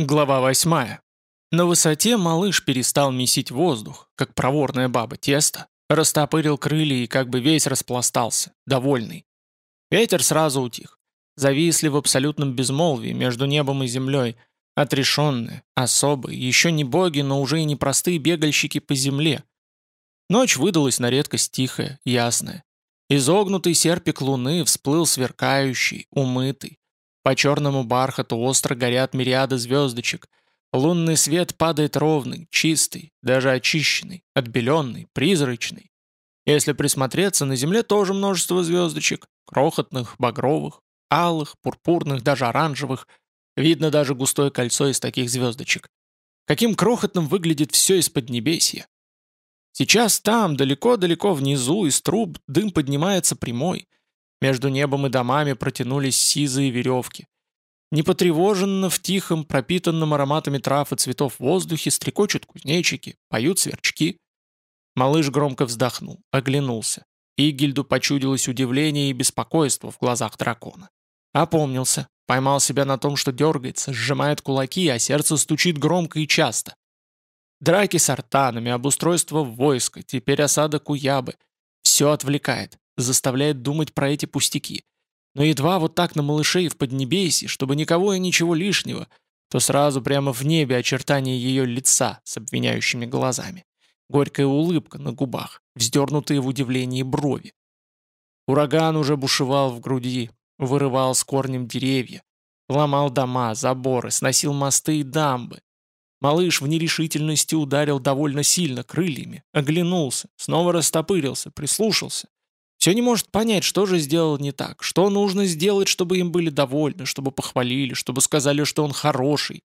Глава 8. На высоте малыш перестал месить воздух, как проворная баба тесто, растопырил крылья и как бы весь распластался, довольный. Ветер сразу утих. Зависли в абсолютном безмолвии между небом и землей, отрешенные, особые, еще не боги, но уже и непростые бегальщики по земле. Ночь выдалась на редкость тихая, ясная. Изогнутый серпик луны всплыл сверкающий, умытый, по черному бархату остро горят мириады звездочек. Лунный свет падает ровный, чистый, даже очищенный, отбеленный, призрачный. Если присмотреться, на земле тоже множество звездочек. Крохотных, багровых, алых, пурпурных, даже оранжевых. Видно даже густое кольцо из таких звездочек. Каким крохотным выглядит все из-под небесья. Сейчас там, далеко-далеко внизу, из труб дым поднимается прямой – между небом и домами протянулись сизые веревки. Непотревоженно в тихом, пропитанном ароматами трав и цветов воздухе стрекочут кузнечики, поют сверчки. Малыш громко вздохнул, оглянулся. Игильду почудилось удивление и беспокойство в глазах дракона. Опомнился, поймал себя на том, что дергается, сжимает кулаки, а сердце стучит громко и часто. Драки с артанами, обустройство войска, теперь осада Куябы. Все отвлекает заставляет думать про эти пустяки. Но едва вот так на малышей в Поднебесье, чтобы никого и ничего лишнего, то сразу прямо в небе очертания ее лица с обвиняющими глазами. Горькая улыбка на губах, вздернутые в удивлении брови. Ураган уже бушевал в груди, вырывал с корнем деревья, ломал дома, заборы, сносил мосты и дамбы. Малыш в нерешительности ударил довольно сильно крыльями, оглянулся, снова растопырился, прислушался. Все не может понять, что же сделал не так, что нужно сделать, чтобы им были довольны, чтобы похвалили, чтобы сказали, что он хороший.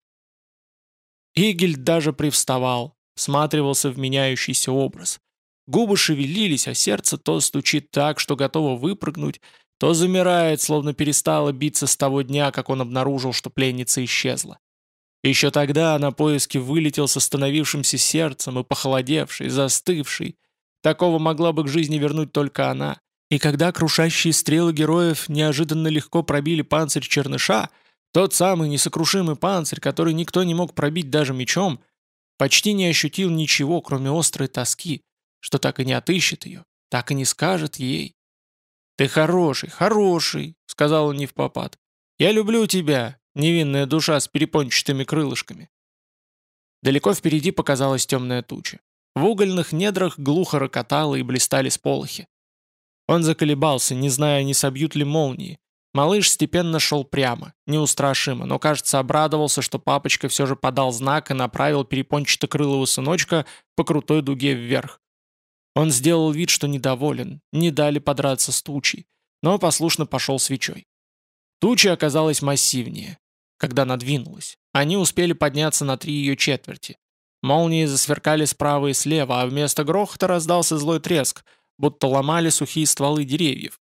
Игель даже привставал, всматривался в меняющийся образ. Губы шевелились, а сердце то стучит так, что готово выпрыгнуть, то замирает, словно перестало биться с того дня, как он обнаружил, что пленница исчезла. Еще тогда на поиски вылетел с остановившимся сердцем и похолодевший, застывший. Такого могла бы к жизни вернуть только она. И когда крушащие стрелы героев неожиданно легко пробили панцирь черныша, тот самый несокрушимый панцирь, который никто не мог пробить даже мечом, почти не ощутил ничего, кроме острой тоски, что так и не отыщет ее, так и не скажет ей. «Ты хороший, хороший», — сказал он не в попад. «Я люблю тебя, невинная душа с перепончатыми крылышками». Далеко впереди показалась темная туча. В угольных недрах глухо рокотало и блистали сполохи. Он заколебался, не зная, не собьют ли молнии. Малыш степенно шел прямо, неустрашимо, но, кажется, обрадовался, что папочка все же подал знак и направил перепончато-крылого сыночка по крутой дуге вверх. Он сделал вид, что недоволен, не дали подраться с тучей, но послушно пошел свечой. Туча оказалась массивнее, когда надвинулась. Они успели подняться на три ее четверти. Молнии засверкали справа и слева, а вместо грохота раздался злой треск — будто ломали сухие стволы деревьев.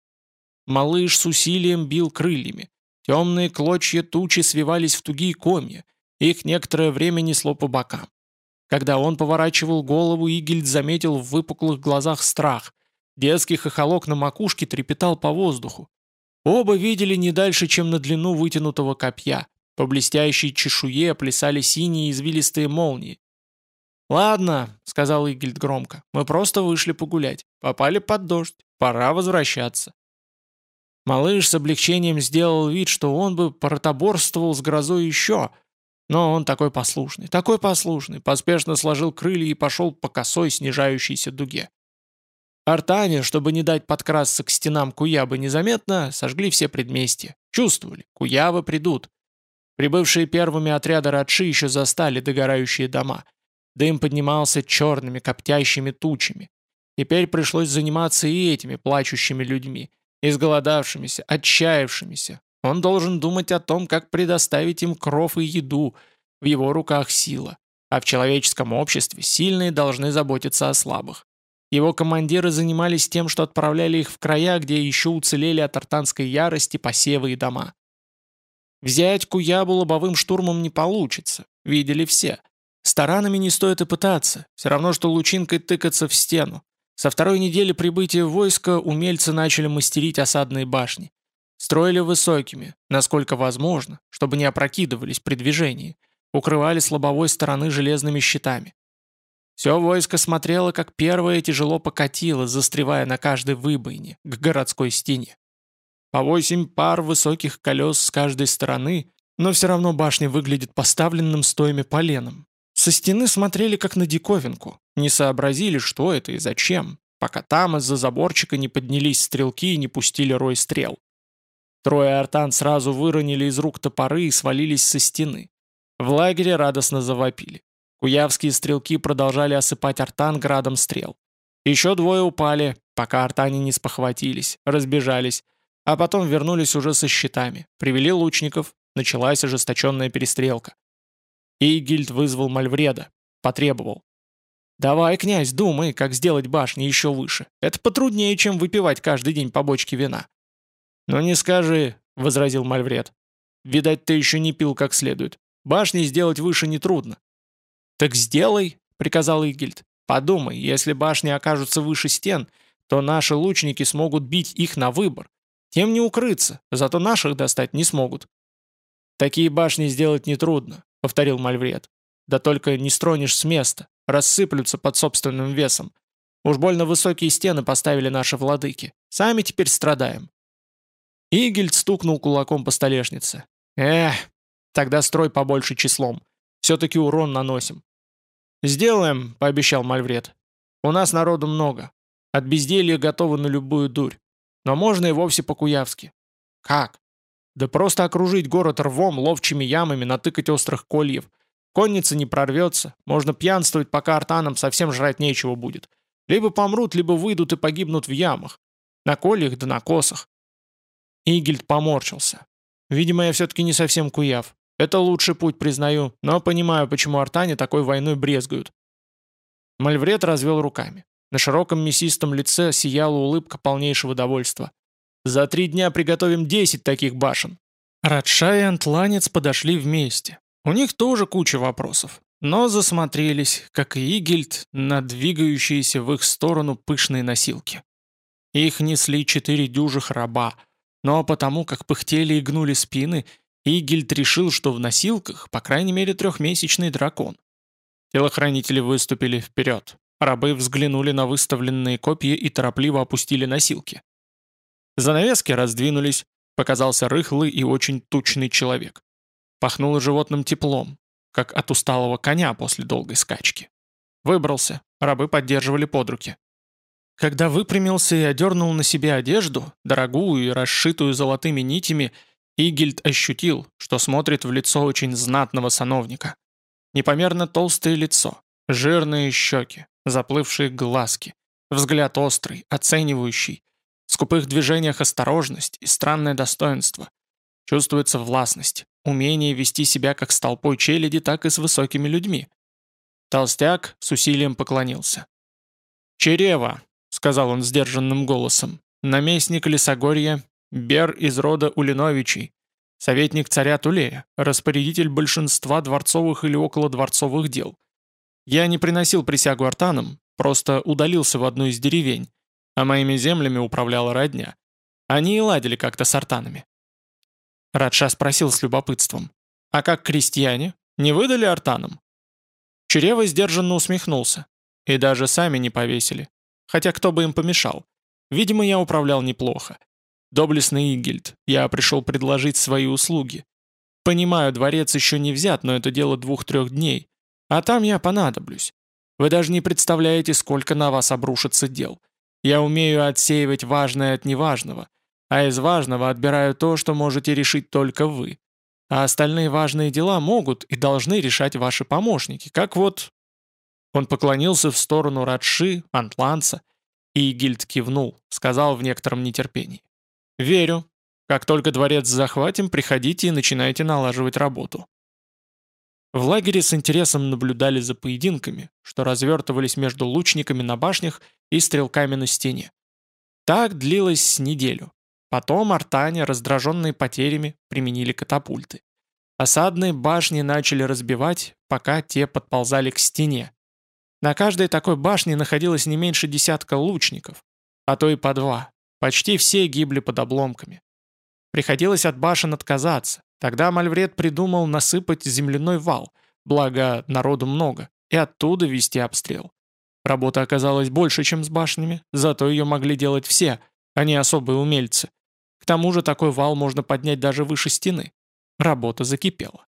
Малыш с усилием бил крыльями. Темные клочья тучи свивались в тугие комья. Их некоторое время несло по бокам. Когда он поворачивал голову, Игельд заметил в выпуклых глазах страх. Детский хохолок на макушке трепетал по воздуху. Оба видели не дальше, чем на длину вытянутого копья. По блестящей чешуе плясали синие извилистые молнии. «Ладно», — сказал Игельд громко, — «мы просто вышли погулять. Попали под дождь. Пора возвращаться». Малыш с облегчением сделал вид, что он бы протоборствовал с грозой еще, но он такой послушный, такой послушный, поспешно сложил крылья и пошел по косой снижающейся дуге. Артане, чтобы не дать подкрасться к стенам Куябы незаметно, сожгли все предместья. Чувствовали, Куявы придут. Прибывшие первыми отряды Радши еще застали догорающие дома — Дым поднимался черными коптящими тучами. Теперь пришлось заниматься и этими плачущими людьми, изголодавшимися, отчаявшимися. Он должен думать о том, как предоставить им кров и еду. В его руках сила. А в человеческом обществе сильные должны заботиться о слабых. Его командиры занимались тем, что отправляли их в края, где еще уцелели от артанской ярости посевы и дома. Взять Куябу лобовым штурмом не получится, видели все. С таранами не стоит и пытаться, все равно, что лучинкой тыкаться в стену. Со второй недели прибытия войска умельцы начали мастерить осадные башни. Строили высокими, насколько возможно, чтобы не опрокидывались при движении. укрывали с лобовой стороны железными щитами. Все войско смотрело, как первое тяжело покатило, застревая на каждой выбоине, к городской стене. По восемь пар высоких колес с каждой стороны, но все равно башня выглядит поставленным стоями поленом. Со стены смотрели как на диковинку, не сообразили, что это и зачем, пока там из-за заборчика не поднялись стрелки и не пустили рой стрел. Трое артан сразу выронили из рук топоры и свалились со стены. В лагере радостно завопили. Куявские стрелки продолжали осыпать артан градом стрел. Еще двое упали, пока артане не спохватились, разбежались, а потом вернулись уже со щитами, привели лучников, началась ожесточенная перестрелка. Игильд вызвал Мальвреда, потребовал. «Давай, князь, думай, как сделать башни еще выше. Это потруднее, чем выпивать каждый день по бочке вина». «Ну не скажи», — возразил Мальвред. «Видать, ты еще не пил как следует. Башни сделать выше нетрудно. «Так сделай», — приказал Игильд. «Подумай, если башни окажутся выше стен, то наши лучники смогут бить их на выбор. Тем не укрыться, зато наших достать не смогут». «Такие башни сделать нетрудно», — повторил Мальвред. «Да только не стронешь с места, рассыплются под собственным весом. Уж больно высокие стены поставили наши владыки. Сами теперь страдаем». Игельд стукнул кулаком по столешнице. «Эх, тогда строй побольше числом. Все-таки урон наносим. «Сделаем», — пообещал Мальвред. «У нас народу много. От безделья готовы на любую дурь. Но можно и вовсе по-куявски». «Как?» «Да просто окружить город рвом, ловчими ямами, натыкать острых кольев. Конница не прорвется, можно пьянствовать, пока артанам совсем жрать нечего будет. Либо помрут, либо выйдут и погибнут в ямах. На кольях да на косах». Игельд поморщился. «Видимо, я все-таки не совсем куяв. Это лучший путь, признаю, но понимаю, почему артане такой войной брезгуют. Мальвред развел руками. На широком мясистом лице сияла улыбка полнейшего довольства. «За три дня приготовим десять таких башен». Радша и Антланец подошли вместе. У них тоже куча вопросов, но засмотрелись, как и Игельд, на двигающиеся в их сторону пышные носилки. Их несли четыре дюжих раба, но потому как пыхтели и гнули спины, Игельд решил, что в носилках, по крайней мере, трехмесячный дракон. Телохранители выступили вперед. Рабы взглянули на выставленные копья и торопливо опустили носилки. Занавески раздвинулись, показался рыхлый и очень тучный человек. Пахнуло животным теплом, как от усталого коня после долгой скачки. Выбрался, рабы поддерживали под руки. Когда выпрямился и одернул на себе одежду, дорогую и расшитую золотыми нитями, Игельд ощутил, что смотрит в лицо очень знатного сановника. Непомерно толстое лицо, жирные щеки, заплывшие глазки, взгляд острый, оценивающий, в скупых движениях осторожность и странное достоинство. Чувствуется властность, умение вести себя как с толпой челяди, так и с высокими людьми. Толстяк с усилием поклонился. «Черева», — сказал он сдержанным голосом, — «наместник Лесогорья Бер из рода Улиновичей, советник царя Тулея, распорядитель большинства дворцовых или околодворцовых дел. Я не приносил присягу артанам, просто удалился в одну из деревень, а моими землями управляла родня. Они и ладили как-то с артанами. Радша спросил с любопытством. «А как крестьяне? Не выдали артанам?» Чурева сдержанно усмехнулся. И даже сами не повесили. Хотя кто бы им помешал. Видимо, я управлял неплохо. Доблестный Игельд, я пришел предложить свои услуги. Понимаю, дворец еще не взят, но это дело двух-трех дней. А там я понадоблюсь. Вы даже не представляете, сколько на вас обрушится дел. Я умею отсеивать важное от неважного, а из важного отбираю то, что можете решить только вы. А остальные важные дела могут и должны решать ваши помощники, как вот...» Он поклонился в сторону Радши, Антланца, и Гильд кивнул, сказал в некотором нетерпении. «Верю. Как только дворец захватим, приходите и начинайте налаживать работу». В лагере с интересом наблюдали за поединками, что развертывались между лучниками на башнях и стрелками на стене. Так длилось с неделю. Потом артане, раздраженные потерями, применили катапульты. Осадные башни начали разбивать, пока те подползали к стене. На каждой такой башне находилось не меньше десятка лучников, а то и по два, Почти все гибли под обломками. Приходилось от башен отказаться, Тогда Мальвред придумал насыпать земляной вал, благо народу много, и оттуда вести обстрел. Работа оказалась больше, чем с башнями, зато ее могли делать все, а не особые умельцы. К тому же такой вал можно поднять даже выше стены. Работа закипела.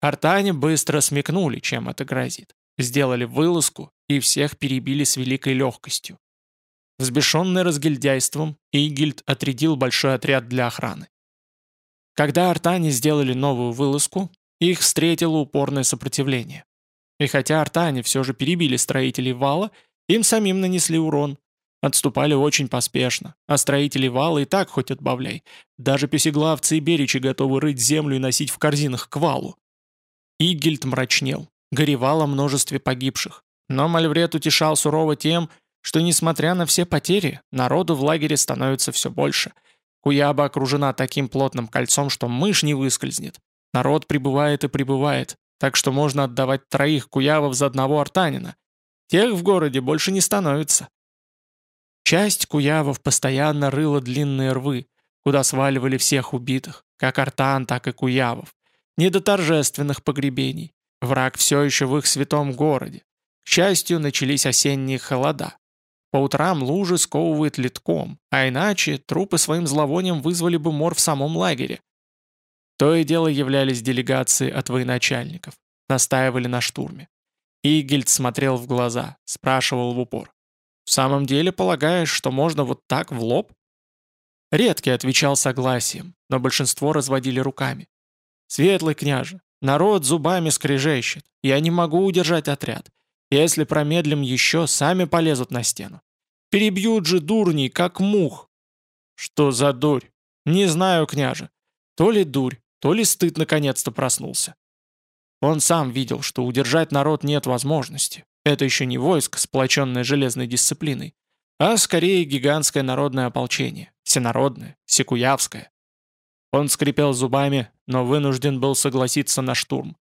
Артане быстро смекнули, чем это грозит. Сделали вылазку и всех перебили с великой легкостью. Взбешенный разгильдяйством, Игильд отрядил большой отряд для охраны. Когда артане сделали новую вылазку, их встретило упорное сопротивление. И хотя артане все же перебили строителей вала, им самим нанесли урон. Отступали очень поспешно, а строители вала и так хоть отбавляй. Даже песеглавцы и беричи готовы рыть землю и носить в корзинах к валу. Игельд мрачнел, горевал о множестве погибших. Но Мальвред утешал сурово тем, что, несмотря на все потери, народу в лагере становится все больше. Куяба окружена таким плотным кольцом, что мышь не выскользнет. Народ прибывает и прибывает, так что можно отдавать троих куявов за одного артанина. Тех в городе больше не становится. Часть куявов постоянно рыла длинные рвы, куда сваливали всех убитых, как артан, так и куявов. Не до торжественных погребений. Враг все еще в их святом городе. К счастью, начались осенние холода. По утрам лужи сковывают литком, а иначе трупы своим зловонием вызвали бы мор в самом лагере. То и дело являлись делегации от военачальников, настаивали на штурме. Игельд смотрел в глаза, спрашивал в упор. «В самом деле полагаешь, что можно вот так в лоб?» Редкий отвечал согласием, но большинство разводили руками. «Светлый княже, народ зубами скрежещет, я не могу удержать отряд. Если промедлим еще, сами полезут на стену. Перебьют же дурней, как мух». «Что за дурь? Не знаю, княже. То ли дурь, то ли стыд наконец-то проснулся. Он сам видел, что удержать народ нет возможности. Это еще не войско, сплоченное железной дисциплиной, а скорее гигантское народное ополчение, всенародное, секуявское. Он скрипел зубами, но вынужден был согласиться на штурм.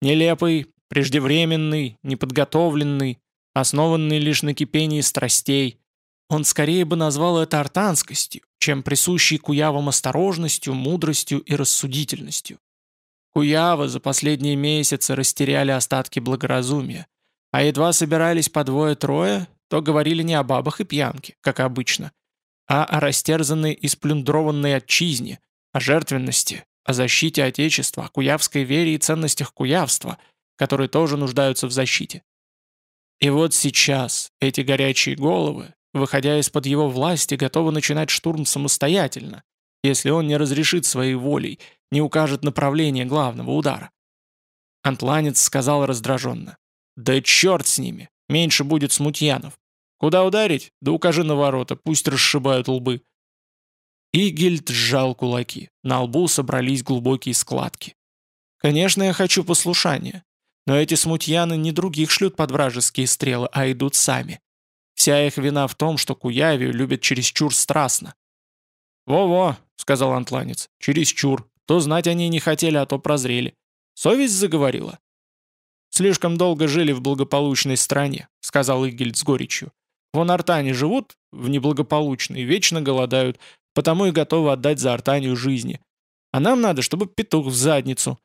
Нелепый, преждевременный, неподготовленный, основанный лишь на кипении страстей. Он скорее бы назвал это артанскостью, чем присущей куявам осторожностью, мудростью и рассудительностью. Куявы за последние месяцы растеряли остатки благоразумия, а едва собирались по двое-трое, то говорили не о бабах и пьянке, как обычно, а о растерзанной и сплюндрованной отчизне, о жертвенности, о защите Отечества, о куявской вере и ценностях куявства, которые тоже нуждаются в защите. И вот сейчас эти горячие головы, выходя из-под его власти, готовы начинать штурм самостоятельно, если он не разрешит своей волей, не укажет направление главного удара. Антланец сказал раздраженно. «Да черт с ними! Меньше будет смутьянов. Куда ударить? Да укажи на ворота, пусть расшибают лбы». Игельд сжал кулаки. На лбу собрались глубокие складки. «Конечно, я хочу послушания. Но эти смутьяны не других шлют под вражеские стрелы, а идут сами. Вся их вина в том, что Куявию любят чересчур страстно. «Во-во», — сказал антланец, — «чересчур. То знать они не хотели, а то прозрели. Совесть заговорила». «Слишком долго жили в благополучной стране», — сказал Игельд с горечью. «Вон артане живут в неблагополучной, вечно голодают, потому и готовы отдать за артанию жизни. А нам надо, чтобы петух в задницу.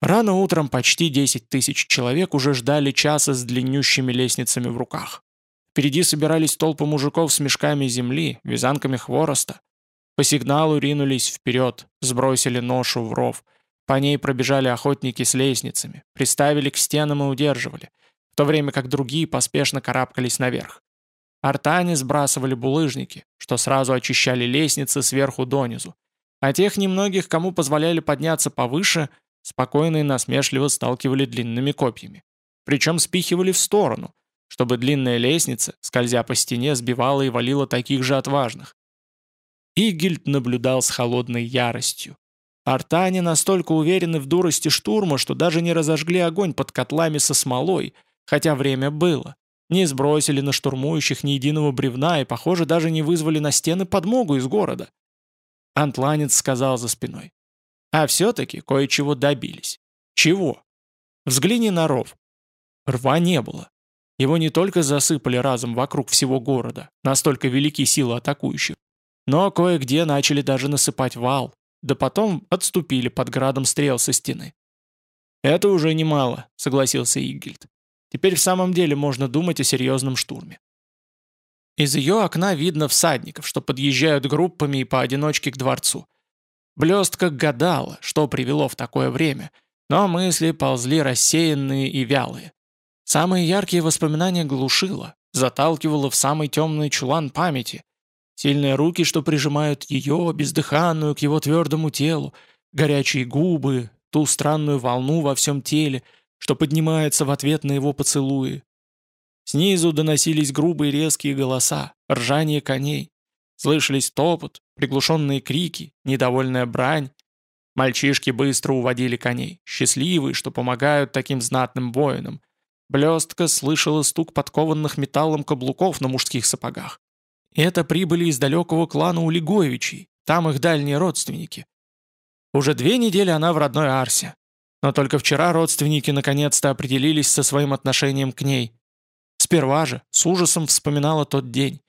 Рано утром почти 10 тысяч человек уже ждали часа с длиннющими лестницами в руках. Впереди собирались толпы мужиков с мешками земли, вязанками хвороста. По сигналу ринулись вперед, сбросили ношу в ров. По ней пробежали охотники с лестницами, приставили к стенам и удерживали, в то время как другие поспешно карабкались наверх. Артане сбрасывали булыжники, что сразу очищали лестницы сверху донизу, а тех немногих, кому позволяли подняться повыше – спокойно и насмешливо сталкивали длинными копьями. Причем спихивали в сторону, чтобы длинная лестница, скользя по стене, сбивала и валила таких же отважных. Игельд наблюдал с холодной яростью. Артане настолько уверены в дурости штурма, что даже не разожгли огонь под котлами со смолой, хотя время было. Не сбросили на штурмующих ни единого бревна и, похоже, даже не вызвали на стены подмогу из города. Антланец сказал за спиной. А все-таки кое-чего добились. Чего? Взгляни на ров. Рва не было. Его не только засыпали разом вокруг всего города, настолько велики силы атакующих, но кое-где начали даже насыпать вал, да потом отступили под градом стрел со стены. «Это уже немало», — согласился Игельд. «Теперь в самом деле можно думать о серьезном штурме». Из ее окна видно всадников, что подъезжают группами и поодиночке к дворцу. Блестка гадала, что привело в такое время, но мысли ползли рассеянные и вялые. Самые яркие воспоминания глушило, заталкивало в самый темный чулан памяти. Сильные руки, что прижимают ее, бездыханную, к его твердому телу, горячие губы, ту странную волну во всем теле, что поднимается в ответ на его поцелуи. Снизу доносились грубые резкие голоса, ржание коней. Слышались топот, приглушенные крики, недовольная брань. Мальчишки быстро уводили коней, счастливые, что помогают таким знатным воинам. Блестка слышала стук подкованных металлом каблуков на мужских сапогах. Это прибыли из далекого клана Улиговичей, там их дальние родственники. Уже две недели она в родной Арсе. Но только вчера родственники наконец-то определились со своим отношением к ней. Сперва же с ужасом вспоминала тот день.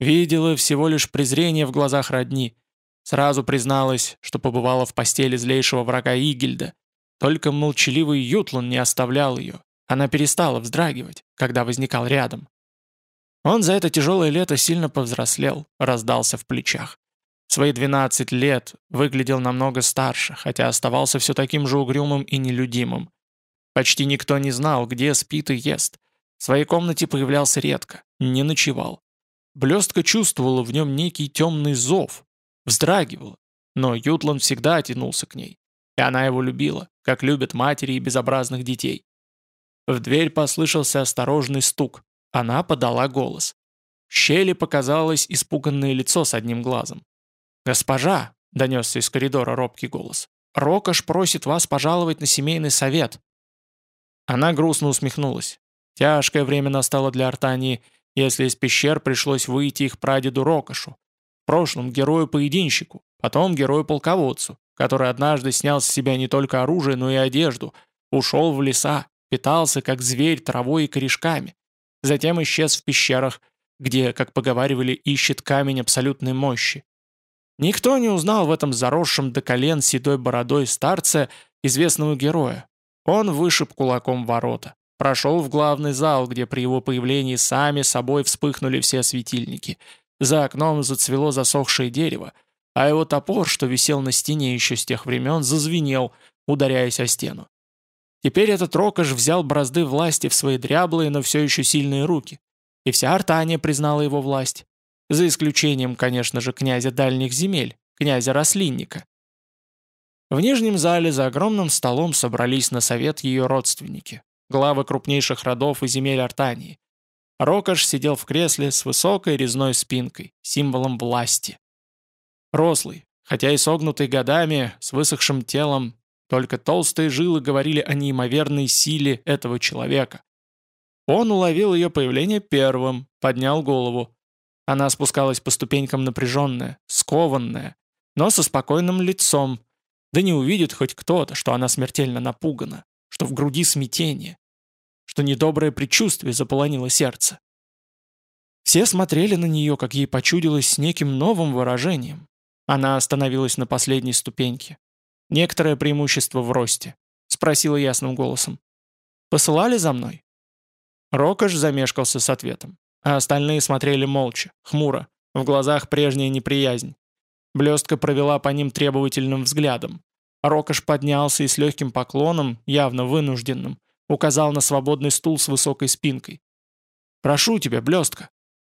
Видела всего лишь презрение в глазах родни. Сразу призналась, что побывала в постели злейшего врага Игельда. Только молчаливый Ютлан не оставлял ее. Она перестала вздрагивать, когда возникал рядом. Он за это тяжелое лето сильно повзрослел, раздался в плечах свои 12 лет выглядел намного старше, хотя оставался все таким же угрюмым и нелюдимым. Почти никто не знал, где спит и ест. В своей комнате появлялся редко, не ночевал. Блестка чувствовала в нем некий темный зов, вздрагивала, но Ютлан всегда тянулся к ней. И она его любила, как любят матери и безобразных детей. В дверь послышался осторожный стук. Она подала голос. В щели показалось испуганное лицо с одним глазом. «Госпожа!» — донесся из коридора робкий голос. «Рокош просит вас пожаловать на семейный совет». Она грустно усмехнулась. Тяжкое время настало для Артании, если из пещер пришлось выйти их прадеду Рокошу. В прошлом герою-поединщику, потом герою-полководцу, который однажды снял с себя не только оружие, но и одежду, ушел в леса, питался как зверь травой и корешками. Затем исчез в пещерах, где, как поговаривали, ищет камень абсолютной мощи. Никто не узнал в этом заросшем до колен седой бородой старце известного героя. Он вышиб кулаком ворота, прошел в главный зал, где при его появлении сами собой вспыхнули все светильники. За окном зацвело засохшее дерево, а его топор, что висел на стене еще с тех времен, зазвенел, ударяясь о стену. Теперь этот рокош взял бразды власти в свои дряблые, но все еще сильные руки. И вся Артания признала его власть. За исключением, конечно же, князя дальних земель, князя Рослинника. В нижнем зале за огромным столом собрались на совет ее родственники, главы крупнейших родов и земель Артании. Рокош сидел в кресле с высокой резной спинкой, символом власти. Рослый, хотя и согнутый годами, с высохшим телом, только толстые жилы говорили о неимоверной силе этого человека. Он уловил ее появление первым, поднял голову. Она спускалась по ступенькам напряженная, скованная, но со спокойным лицом. Да не увидит хоть кто-то, что она смертельно напугана, что в груди смятение, что недоброе предчувствие заполонило сердце. Все смотрели на нее, как ей почудилось, с неким новым выражением. Она остановилась на последней ступеньке. Некоторое преимущество в росте. Спросила ясным голосом. «Посылали за мной?» Рокош замешкался с ответом а остальные смотрели молча, хмуро, в глазах прежняя неприязнь. Блестка провела по ним требовательным взглядом. Рокош поднялся и с легким поклоном, явно вынужденным, указал на свободный стул с высокой спинкой. «Прошу тебя, Блестка,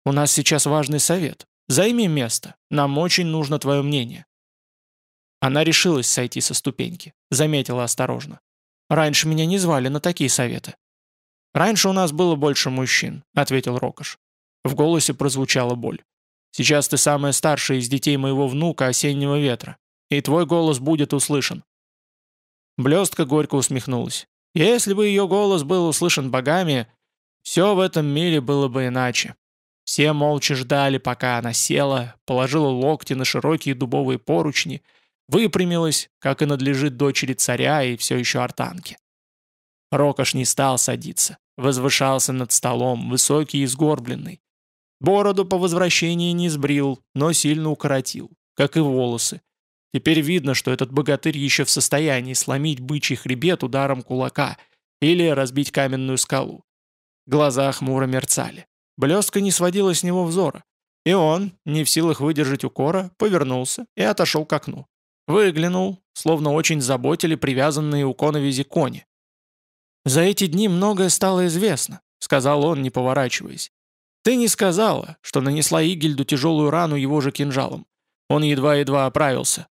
у нас сейчас важный совет. Займи место, нам очень нужно твое мнение». Она решилась сойти со ступеньки, заметила осторожно. «Раньше меня не звали на такие советы». «Раньше у нас было больше мужчин», — ответил Рокош. В голосе прозвучала боль. «Сейчас ты самая старшая из детей моего внука осеннего ветра, и твой голос будет услышан». Блестка горько усмехнулась. «Если бы ее голос был услышан богами, все в этом мире было бы иначе». Все молча ждали, пока она села, положила локти на широкие дубовые поручни, выпрямилась, как и надлежит дочери царя и все еще артанки. Рокош не стал садиться, возвышался над столом, высокий и сгорбленный, Бороду по возвращении не сбрил, но сильно укоротил, как и волосы. Теперь видно, что этот богатырь еще в состоянии сломить бычий хребет ударом кулака или разбить каменную скалу. Глаза хмуро мерцали. Блестка не сводила с него взора. И он, не в силах выдержать укора, повернулся и отошел к окну. Выглянул, словно очень заботили привязанные у коновизи кони. «За эти дни многое стало известно», — сказал он, не поворачиваясь. «Ты не сказала, что нанесла Игельду тяжелую рану его же кинжалом. Он едва-едва оправился.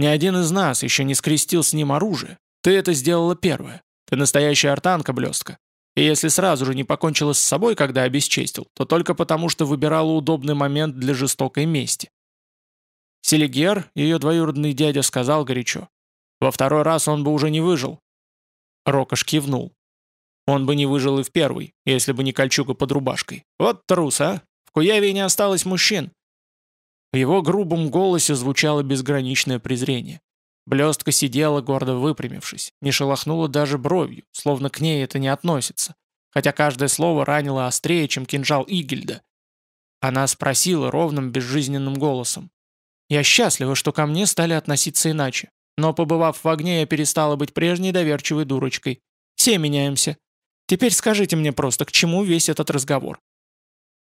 Ни один из нас еще не скрестил с ним оружие. Ты это сделала первая. Ты настоящая артанка, блестка. И если сразу же не покончила с собой, когда обесчестил, то только потому, что выбирала удобный момент для жестокой мести. Селигер, ее двоюродный дядя, сказал горячо. Во второй раз он бы уже не выжил. Рокош кивнул. Он бы не выжил и в первый, если бы не кольчуга под рубашкой. Вот трус, а? В Куяве не осталось мужчин. В его грубом голосе звучало безграничное презрение. Блестка сидела, гордо выпрямившись, не шелохнула даже бровью, словно к ней это не относится, хотя каждое слово ранило острее, чем кинжал Игельда. Она спросила ровным безжизненным голосом. «Я счастлива, что ко мне стали относиться иначе, но, побывав в огне, я перестала быть прежней доверчивой дурочкой. Все меняемся. Теперь скажите мне просто, к чему весь этот разговор?»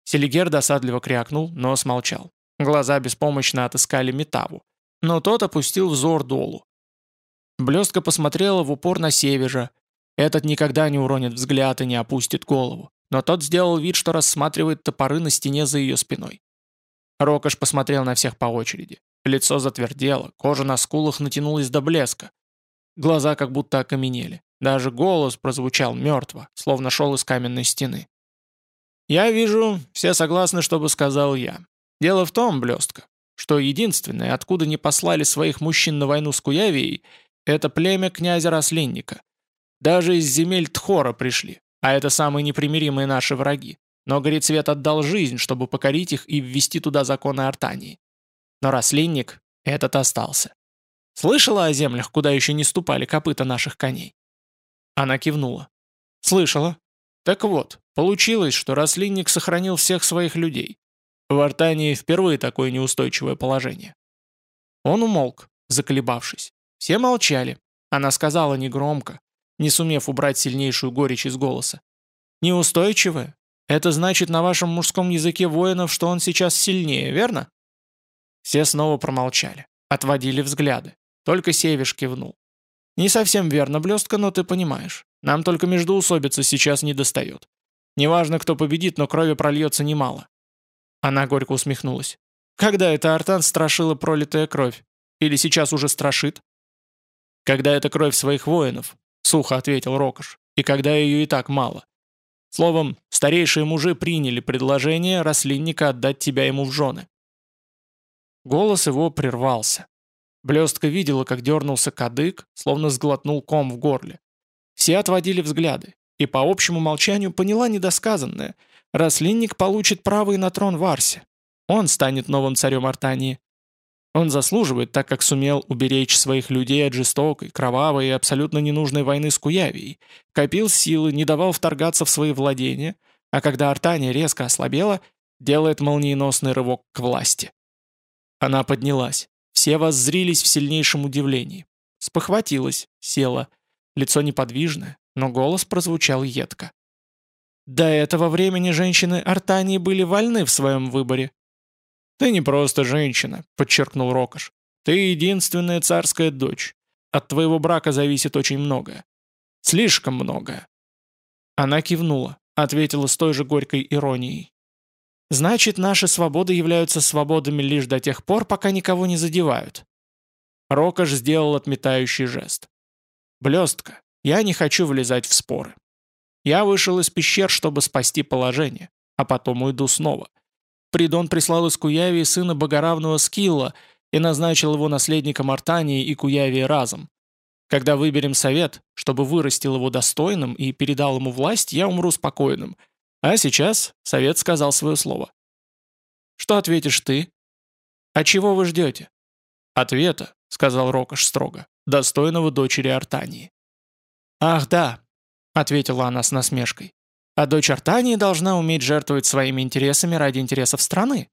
Селигер досадливо крякнул, но смолчал. Глаза беспомощно отыскали Метаву, но тот опустил взор долу. Блестка посмотрела в упор на Севежа. Этот никогда не уронит взгляд и не опустит голову. Но тот сделал вид, что рассматривает топоры на стене за ее спиной. Рокош посмотрел на всех по очереди. Лицо затвердело, кожа на скулах натянулась до блеска. Глаза как будто окаменели. Даже голос прозвучал мертво, словно шел из каменной стены. «Я вижу, все согласны, чтобы сказал я. Дело в том, блестка, что единственное, откуда не послали своих мужчин на войну с Куявией, это племя князя Рослинника. Даже из земель Тхора пришли, а это самые непримиримые наши враги. Но Горецвет отдал жизнь, чтобы покорить их и ввести туда законы Артании. Но Рослинник этот остался. Слышала о землях, куда еще не ступали копыта наших коней? Она кивнула. Слышала. Так вот, получилось, что Рослинник сохранил всех своих людей. В Артании впервые такое неустойчивое положение. Он умолк, заколебавшись. Все молчали. Она сказала негромко, не сумев убрать сильнейшую горечь из голоса. «Неустойчивое? Это значит на вашем мужском языке воинов, что он сейчас сильнее, верно?» Все снова промолчали, отводили взгляды. Только Севиш кивнул. «Не совсем верно, блестка, но ты понимаешь. Нам только междоусобица сейчас не достает. Неважно, кто победит, но крови прольется немало. Она горько усмехнулась. «Когда это Артан страшила пролитая кровь? Или сейчас уже страшит?» «Когда это кровь своих воинов», — сухо ответил Рокош, «и когда ее и так мало. Словом, старейшие мужи приняли предложение рослинника отдать тебя ему в жены». Голос его прервался. Блестка видела, как дернулся кадык, словно сглотнул ком в горле. Все отводили взгляды, и по общему молчанию поняла недосказанное — Рослинник получит право и на трон в Арсе. Он станет новым царем Артании. Он заслуживает, так как сумел уберечь своих людей от жестокой, кровавой и абсолютно ненужной войны с Куявией, копил силы, не давал вторгаться в свои владения, а когда Артания резко ослабела, делает молниеносный рывок к власти. Она поднялась. Все воззрились в сильнейшем удивлении. Спохватилась, села. Лицо неподвижное, но голос прозвучал едко. До этого времени женщины Артании были вольны в своем выборе. «Ты не просто женщина», — подчеркнул Рокош. «Ты единственная царская дочь. От твоего брака зависит очень многое. Слишком многое». Она кивнула, ответила с той же горькой иронией. «Значит, наши свободы являются свободами лишь до тех пор, пока никого не задевают». Рокош сделал отметающий жест. «Блестка, я не хочу влезать в споры. Я вышел из пещер, чтобы спасти положение, а потом уйду снова. Придон прислал из Куявии сына богоравного Скилла и назначил его наследником Артании и Куявии разом. Когда выберем совет, чтобы вырастил его достойным и передал ему власть, я умру спокойным. А сейчас совет сказал свое слово. Что ответишь ты? А чего вы ждете? Ответа, сказал Рокош строго, достойного дочери Артании. Ах да, — ответила она с насмешкой. «А дочь Артании должна уметь жертвовать своими интересами ради интересов страны.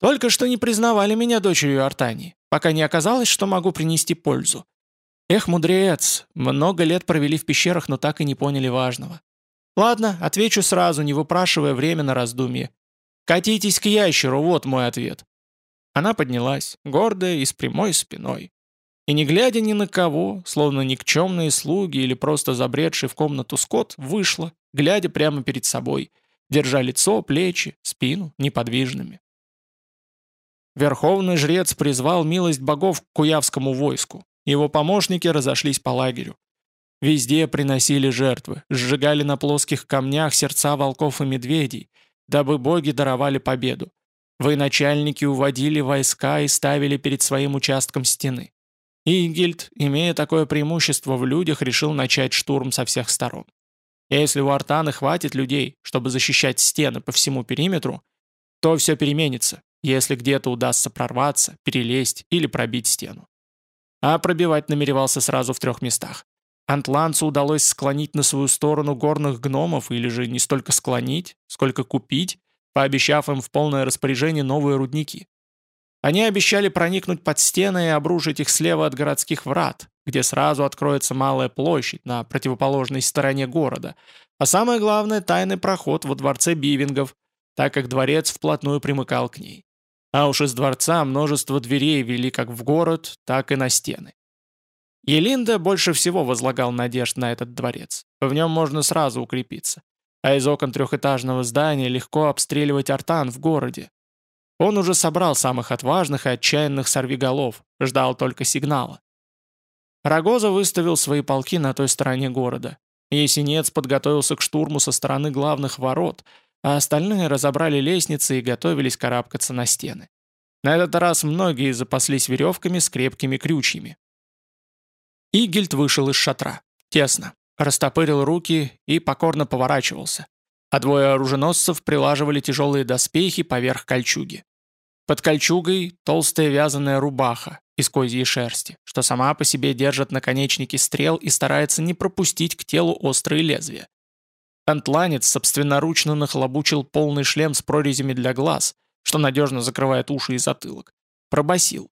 Только что не признавали меня дочерью Артании. пока не оказалось, что могу принести пользу. Эх, мудрец, много лет провели в пещерах, но так и не поняли важного. Ладно, отвечу сразу, не выпрашивая время на раздумье. Катитесь к ящеру, вот мой ответ. Она поднялась, гордая и с прямой спиной. И не глядя ни на кого, словно никчемные слуги или просто забредший в комнату скот, вышла, глядя прямо перед собой, держа лицо, плечи, спину неподвижными. Верховный жрец призвал милость богов к куявскому войску. Его помощники разошлись по лагерю. Везде приносили жертвы, сжигали на плоских камнях сердца волков и медведей, дабы боги даровали победу. Военачальники уводили войска и ставили перед своим участком стены. Игильд, имея такое преимущество в людях, решил начать штурм со всех сторон. И если у Артана хватит людей, чтобы защищать стены по всему периметру, то все переменится, если где-то удастся прорваться, перелезть или пробить стену. А пробивать намеревался сразу в трех местах. Антланцу удалось склонить на свою сторону горных гномов, или же не столько склонить, сколько купить, пообещав им в полное распоряжение новые рудники. Они обещали проникнуть под стены и обрушить их слева от городских врат, где сразу откроется малая площадь на противоположной стороне города, а самое главное – тайный проход во дворце бивингов, так как дворец вплотную примыкал к ней. А уж из дворца множество дверей вели как в город, так и на стены. Елинда больше всего возлагал надежд на этот дворец. В нем можно сразу укрепиться. А из окон трехэтажного здания легко обстреливать артан в городе, он уже собрал самых отважных и отчаянных сорвиголов, ждал только сигнала. Рогоза выставил свои полки на той стороне города. Есенец подготовился к штурму со стороны главных ворот, а остальные разобрали лестницы и готовились карабкаться на стены. На этот раз многие запаслись веревками с крепкими крючьями. Игельд вышел из шатра. Тесно. Растопырил руки и покорно поворачивался а двое оруженосцев прилаживали тяжелые доспехи поверх кольчуги. Под кольчугой толстая вязаная рубаха из козьей шерсти, что сама по себе держит наконечники стрел и старается не пропустить к телу острые лезвия. Антланец собственноручно нахлобучил полный шлем с прорезями для глаз, что надежно закрывает уши и затылок. Пробасил.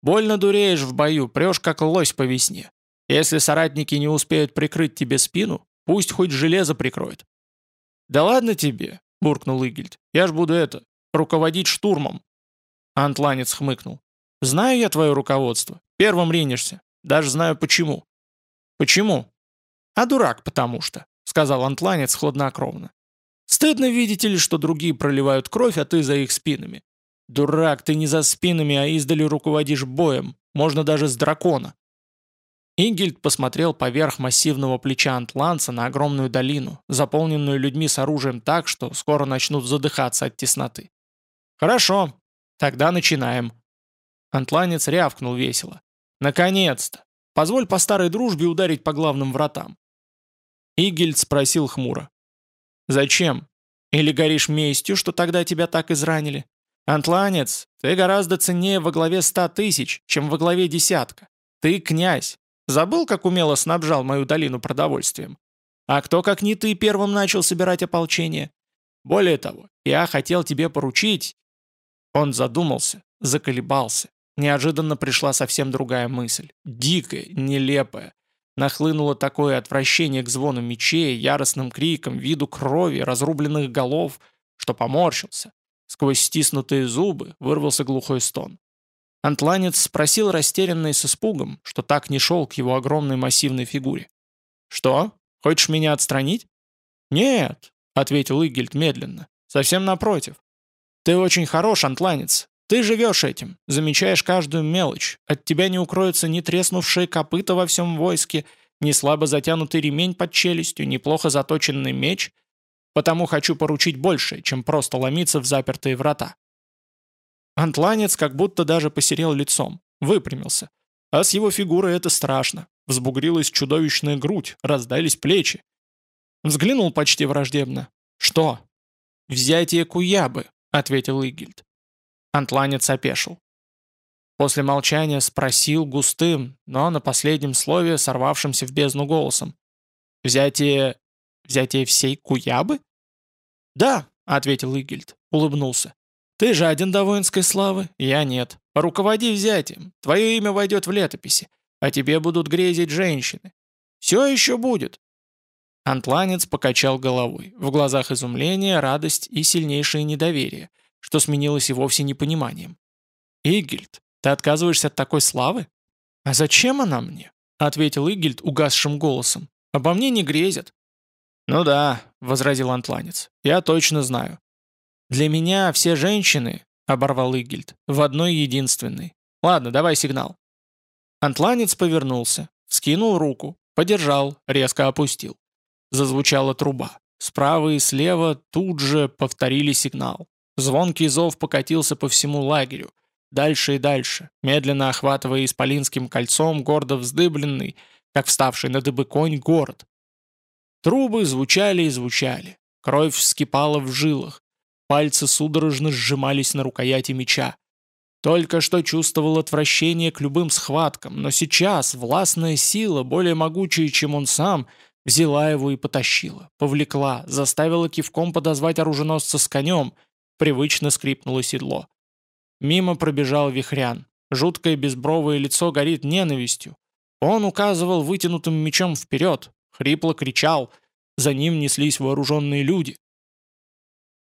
«Больно дуреешь в бою, прешь как лось по весне. Если соратники не успеют прикрыть тебе спину, пусть хоть железо прикроет. «Да ладно тебе», — буркнул Игельд. «Я ж буду это, руководить штурмом». Антланец хмыкнул. «Знаю я твое руководство. Первым ринешься. Даже знаю почему». «Почему?» «А дурак, потому что», — сказал Антланец хладнокровно. «Стыдно, видите ли, что другие проливают кровь, а ты за их спинами. Дурак, ты не за спинами, а издали руководишь боем. Можно даже с дракона». Ингельд посмотрел поверх массивного плеча Антланца на огромную долину, заполненную людьми с оружием так, что скоро начнут задыхаться от тесноты. «Хорошо, тогда начинаем». Антланец рявкнул весело. «Наконец-то! Позволь по старой дружбе ударить по главным вратам». Игельд спросил хмуро. «Зачем? Или горишь местью, что тогда тебя так изранили? Антланец, ты гораздо ценнее во главе ста тысяч, чем во главе десятка. Ты князь, Забыл, как умело снабжал мою долину продовольствием? А кто, как не ты, первым начал собирать ополчение? Более того, я хотел тебе поручить...» Он задумался, заколебался. Неожиданно пришла совсем другая мысль. Дикая, нелепая. Нахлынуло такое отвращение к звону мечей, яростным крикам, виду крови, разрубленных голов, что поморщился. Сквозь стиснутые зубы вырвался глухой стон. Антланец спросил растерянный с испугом, что так не шел к его огромной массивной фигуре. «Что? Хочешь меня отстранить?» «Нет», — ответил Игельд медленно, — «совсем напротив. Ты очень хорош, антланец. Ты живешь этим, замечаешь каждую мелочь. От тебя не укроются ни треснувшие копыта во всем войске, ни слабо затянутый ремень под челюстью, ни плохо заточенный меч. Потому хочу поручить больше, чем просто ломиться в запертые врата. Антланец как будто даже посерел лицом, выпрямился. А с его фигурой это страшно. Взбугрилась чудовищная грудь, раздались плечи. Взглянул почти враждебно. «Что?» «Взятие Куябы», — ответил Игильд. Антланец опешил. После молчания спросил густым, но на последнем слове сорвавшимся в бездну голосом. «Взятие... взятие всей Куябы?» «Да», — ответил Игильд, улыбнулся. Ты жаден до воинской славы? Я нет. Руководи взятием. Твое имя войдет в летописи. А тебе будут грезить женщины. Все еще будет. Антланец покачал головой. В глазах изумление, радость и сильнейшее недоверие, что сменилось и вовсе непониманием. «Игельд, ты отказываешься от такой славы?» «А зачем она мне?» — ответил Игельд угасшим голосом. «Обо мне не грезят». «Ну да», — возразил антланец, — «я точно знаю». «Для меня все женщины», — оборвал Игельд, — «в одной единственной. Ладно, давай сигнал». Антланец повернулся, скинул руку, подержал, резко опустил. Зазвучала труба. Справа и слева тут же повторили сигнал. Звонкий зов покатился по всему лагерю. Дальше и дальше, медленно охватывая исполинским кольцом гордо вздыбленный, как вставший на дыбы конь, город. Трубы звучали и звучали. Кровь вскипала в жилах. Пальцы судорожно сжимались на рукояти меча. Только что чувствовал отвращение к любым схваткам, но сейчас властная сила, более могучая, чем он сам, взяла его и потащила, повлекла, заставила кивком подозвать оруженосца с конем, привычно скрипнуло седло. Мимо пробежал вихрян. Жуткое безбровое лицо горит ненавистью. Он указывал вытянутым мечом вперед, хрипло кричал. За ним неслись вооруженные люди.